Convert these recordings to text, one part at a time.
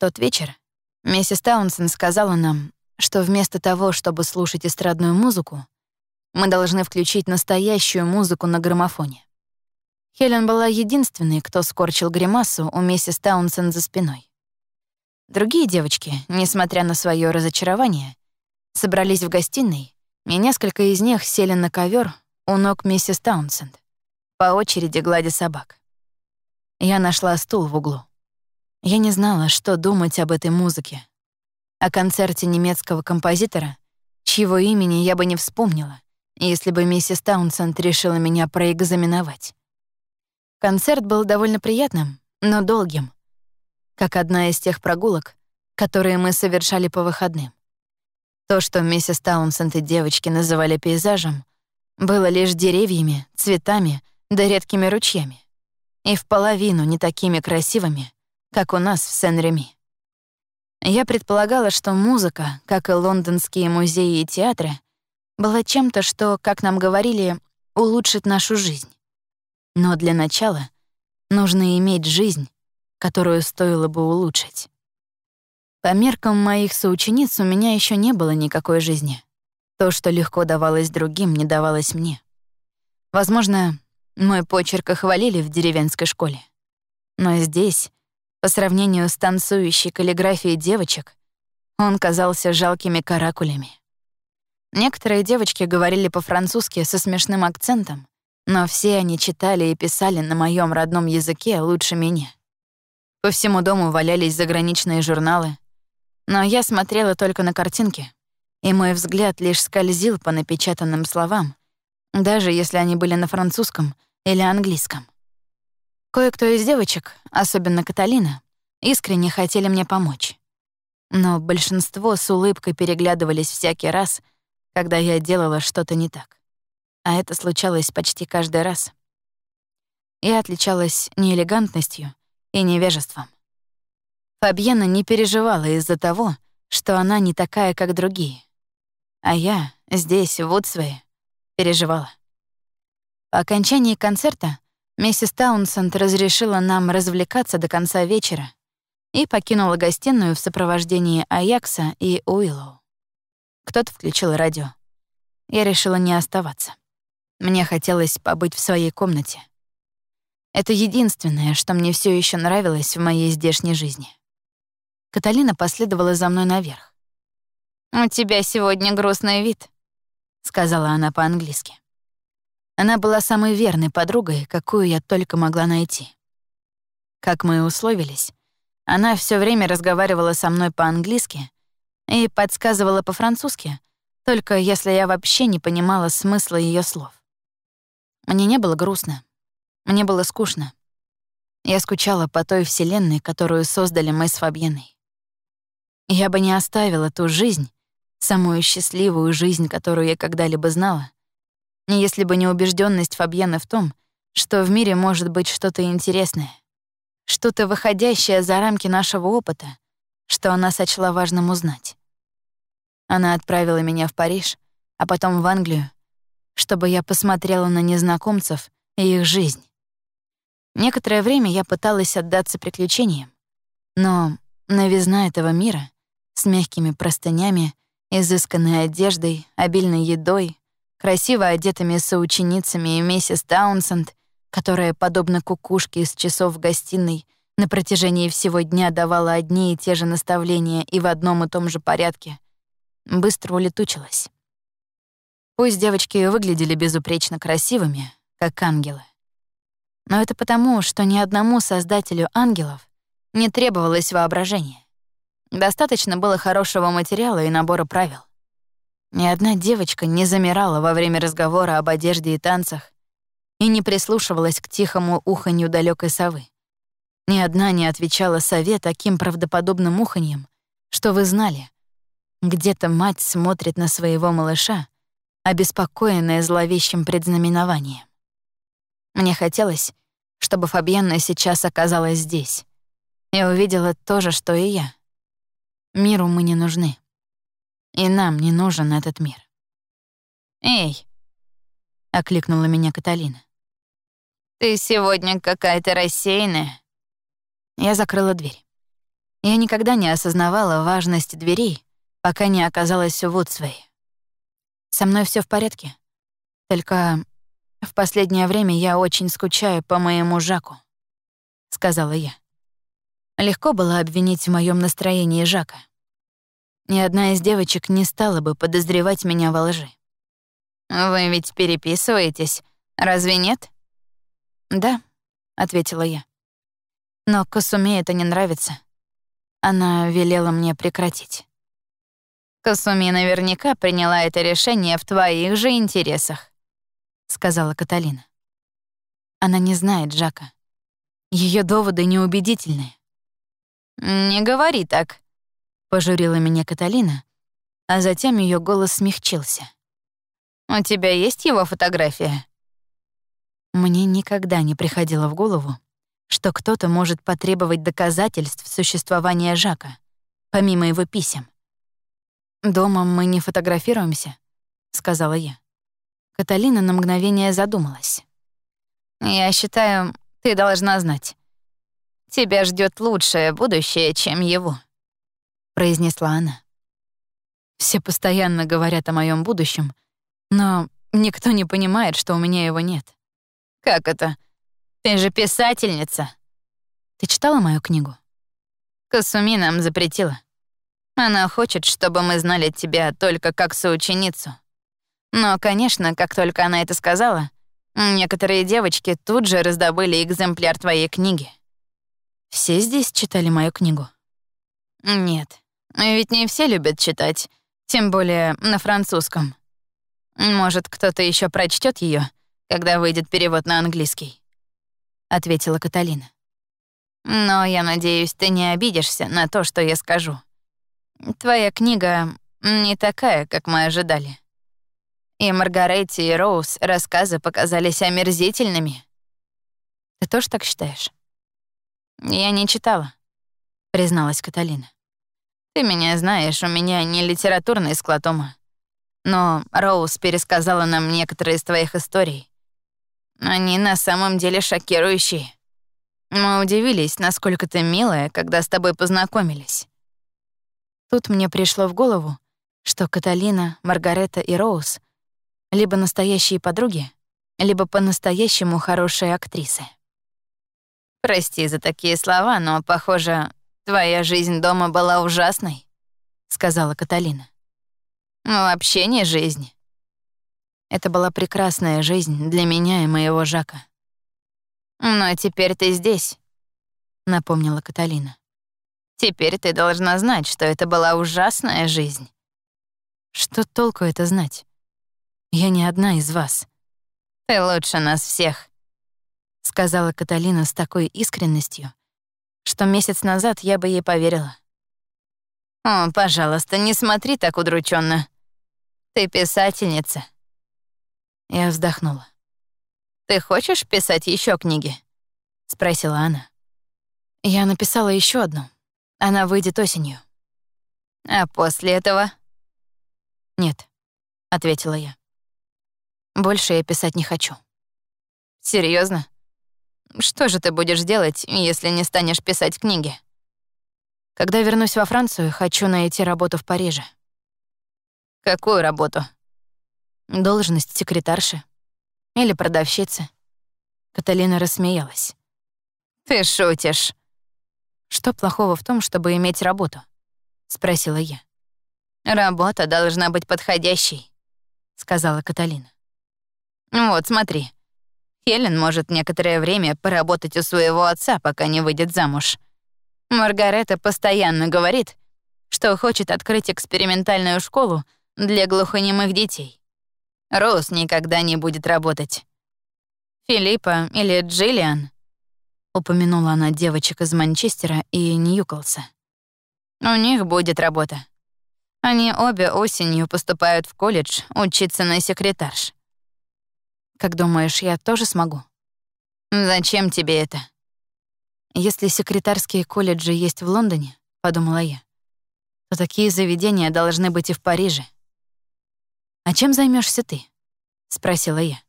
тот вечер миссис Таунсен сказала нам, что вместо того, чтобы слушать эстрадную музыку, мы должны включить настоящую музыку на граммофоне. Хелен была единственной, кто скорчил гримасу у миссис Таунсен за спиной. Другие девочки, несмотря на свое разочарование, собрались в гостиной, и несколько из них сели на ковер у ног миссис Таунсенд, по очереди гладя собак. Я нашла стул в углу. Я не знала, что думать об этой музыке. О концерте немецкого композитора, чьего имени я бы не вспомнила, если бы миссис Таунсенд решила меня проэкзаменовать. Концерт был довольно приятным, но долгим, как одна из тех прогулок, которые мы совершали по выходным. То, что миссис Таунсенд и девочки называли пейзажем, было лишь деревьями, цветами да редкими ручьями. И в половину не такими красивыми, как у нас в Сен-Реми. Я предполагала, что музыка, как и лондонские музеи и театры, была чем-то, что, как нам говорили, улучшит нашу жизнь. Но для начала нужно иметь жизнь, которую стоило бы улучшить. По меркам моих соучениц у меня еще не было никакой жизни. То, что легко давалось другим, не давалось мне. Возможно, мой почерк охвалили в деревенской школе. Но здесь, по сравнению с танцующей каллиграфией девочек, он казался жалкими каракулями. Некоторые девочки говорили по-французски со смешным акцентом, но все они читали и писали на моем родном языке лучше меня. По всему дому валялись заграничные журналы, но я смотрела только на картинки, и мой взгляд лишь скользил по напечатанным словам, даже если они были на французском или английском. Кое-кто из девочек, особенно Каталина, искренне хотели мне помочь. Но большинство с улыбкой переглядывались всякий раз, когда я делала что-то не так. А это случалось почти каждый раз. Я отличалась неэлегантностью, и невежеством. Фабьена не переживала из-за того, что она не такая, как другие. А я здесь, в Удсвее, переживала. По окончании концерта миссис Таунсенд разрешила нам развлекаться до конца вечера и покинула гостиную в сопровождении Аякса и Уиллоу. Кто-то включил радио. Я решила не оставаться. Мне хотелось побыть в своей комнате. Это единственное, что мне все еще нравилось в моей здешней жизни. Каталина последовала за мной наверх. «У тебя сегодня грустный вид», — сказала она по-английски. Она была самой верной подругой, какую я только могла найти. Как мы и условились, она все время разговаривала со мной по-английски и подсказывала по-французски, только если я вообще не понимала смысла ее слов. Мне не было грустно, мне было скучно. Я скучала по той вселенной, которую создали мы с Фабьеной. Я бы не оставила ту жизнь, самую счастливую жизнь, которую я когда-либо знала, если бы не убежденность Фабьены в том, что в мире может быть что-то интересное, что-то выходящее за рамки нашего опыта, что она сочла важным узнать. Она отправила меня в Париж, а потом в Англию, чтобы я посмотрела на незнакомцев и их жизнь. Некоторое время я пыталась отдаться приключениям, но новизна этого мира с мягкими простынями, изысканной одеждой, обильной едой, красиво одетыми соученицами и миссис Таунсенд, которая, подобно кукушке из часов в гостиной, на протяжении всего дня давала одни и те же наставления и в одном и том же порядке, быстро улетучилась. Пусть девочки выглядели безупречно красивыми, как ангелы, но это потому, что ни одному создателю ангелов не требовалось воображения. Достаточно было хорошего материала и набора правил. Ни одна девочка не замирала во время разговора об одежде и танцах и не прислушивалась к тихому уханью далекой совы. Ни одна не отвечала сове таким правдоподобным уханьем, что вы знали. Где-то мать смотрит на своего малыша, обеспокоенная зловещим предзнаменованием. Мне хотелось, чтобы Фабьенна сейчас оказалась здесь и увидела то же, что и я. Миру мы не нужны. И нам не нужен этот мир. «Эй!» — окликнула меня Каталина. «Ты сегодня какая-то рассеянная». Я закрыла дверь. Я никогда не осознавала важность дверей, пока не оказалась в Вудсвей. Со мной все в порядке. Только в последнее время я очень скучаю по моему Жаку, сказала я. Легко было обвинить в моем настроении Жака. Ни одна из девочек не стала бы подозревать меня во лжи. «Вы ведь переписываетесь, разве нет?» «Да», — ответила я. «Но Касуме это не нравится. Она велела мне прекратить». «Касуми наверняка приняла это решение в твоих же интересах», — сказала Каталина. Она не знает Джака. Ее доводы неубедительны. «Не говори так», — пожурила меня Каталина, а затем ее голос смягчился. «У тебя есть его фотография?» Мне никогда не приходило в голову, что кто-то может потребовать доказательств существования Жака, помимо его писем. «Дома мы не фотографируемся», — сказала я. Каталина на мгновение задумалась. «Я считаю, ты должна знать. Тебя ждет лучшее будущее, чем его», — произнесла она. Все постоянно говорят о моем будущем, но никто не понимает, что у меня его нет. Как это? Ты же писательница. Ты читала мою книгу? Касуми нам запретила. Она хочет, чтобы мы знали тебя только как соученицу. Но, конечно, как только она это сказала, некоторые девочки тут же раздобыли экземпляр твоей книги. Все здесь читали мою книгу? Нет, ведь не все любят читать, тем более на французском. Может, кто-то еще прочтет ее, когда выйдет перевод на английский, ответила Каталина. Но я надеюсь, ты не обидишься на то, что я скажу. Твоя книга не такая, как мы ожидали. И Маргаретти и Роуз рассказы показались омерзительными. Ты тоже так считаешь? Я не читала, призналась Каталина. Ты меня знаешь, у меня не литературный склад ума. Но Роуз пересказала нам некоторые из твоих историй. Они на самом деле шокирующие. Мы удивились, насколько ты милая, когда с тобой познакомились. Тут мне пришло в голову, что Каталина, Маргарета и Роуз либо настоящие подруги, либо по-настоящему хорошие актрисы. «Прости за такие слова, но, похоже, твоя жизнь дома была ужасной», — сказала Каталина. «Вообще не жизнь». Это была прекрасная жизнь для меня и моего Жака. «Но теперь ты здесь», — напомнила Каталина. «Теперь ты должна знать, что это была ужасная жизнь». «Что толку это знать? Я не одна из вас». «Ты лучше нас всех», — сказала Каталина с такой искренностью, что месяц назад я бы ей поверила. «О, пожалуйста, не смотри так удрученно. Ты писательница». Я вздохнула. «Ты хочешь писать еще книги?» — спросила она. Я написала еще одну. Она выйдет осенью. А после этого? Нет, ответила я. Больше я писать не хочу. Серьезно? Что же ты будешь делать, если не станешь писать книги? Когда вернусь во Францию, хочу найти работу в Париже. Какую работу? Должность секретарши. Или продавщицы. Каталина рассмеялась. Ты шутишь. Что плохого в том, чтобы иметь работу? Спросила я. Работа должна быть подходящей, сказала Каталина. Вот, смотри. Хелен может некоторое время поработать у своего отца, пока не выйдет замуж. Маргарета постоянно говорит, что хочет открыть экспериментальную школу для глухонемых детей. Роуз никогда не будет работать. Филиппа или Джиллиан, упомянула она девочек из Манчестера и Ньюкалса. У них будет работа. Они обе осенью поступают в колледж учиться на секретарш. Как думаешь, я тоже смогу? Зачем тебе это? Если секретарские колледжи есть в Лондоне, подумала я, то такие заведения должны быть и в Париже. А чем займешься ты? спросила я.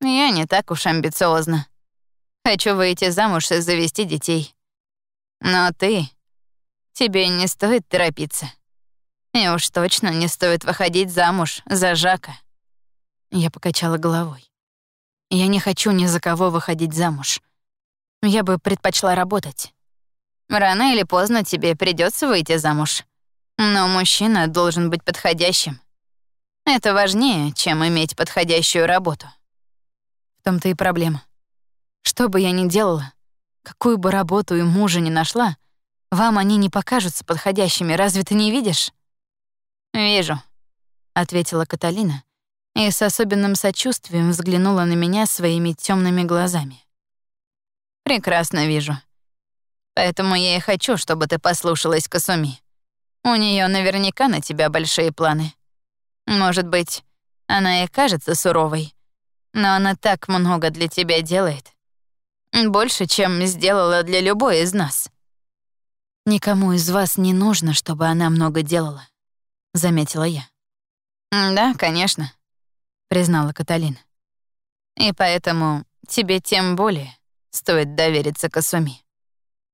Я не так уж амбициозна. Хочу выйти замуж и завести детей. Но ты тебе не стоит торопиться. И уж точно не стоит выходить замуж за Жака. Я покачала головой. Я не хочу ни за кого выходить замуж. Я бы предпочла работать. Рано или поздно тебе придется выйти замуж. Но мужчина должен быть подходящим. Это важнее, чем иметь подходящую работу. В том-то и проблема. Что бы я ни делала, какую бы работу и мужа ни нашла, вам они не покажутся подходящими, разве ты не видишь? «Вижу», — ответила Каталина и с особенным сочувствием взглянула на меня своими темными глазами. «Прекрасно вижу. Поэтому я и хочу, чтобы ты послушалась Касуми. У нее наверняка на тебя большие планы. Может быть, она и кажется суровой, но она так много для тебя делает. Больше, чем сделала для любой из нас. Никому из вас не нужно, чтобы она много делала, заметила я. Да, конечно, признала Каталина. И поэтому тебе тем более стоит довериться Касуми.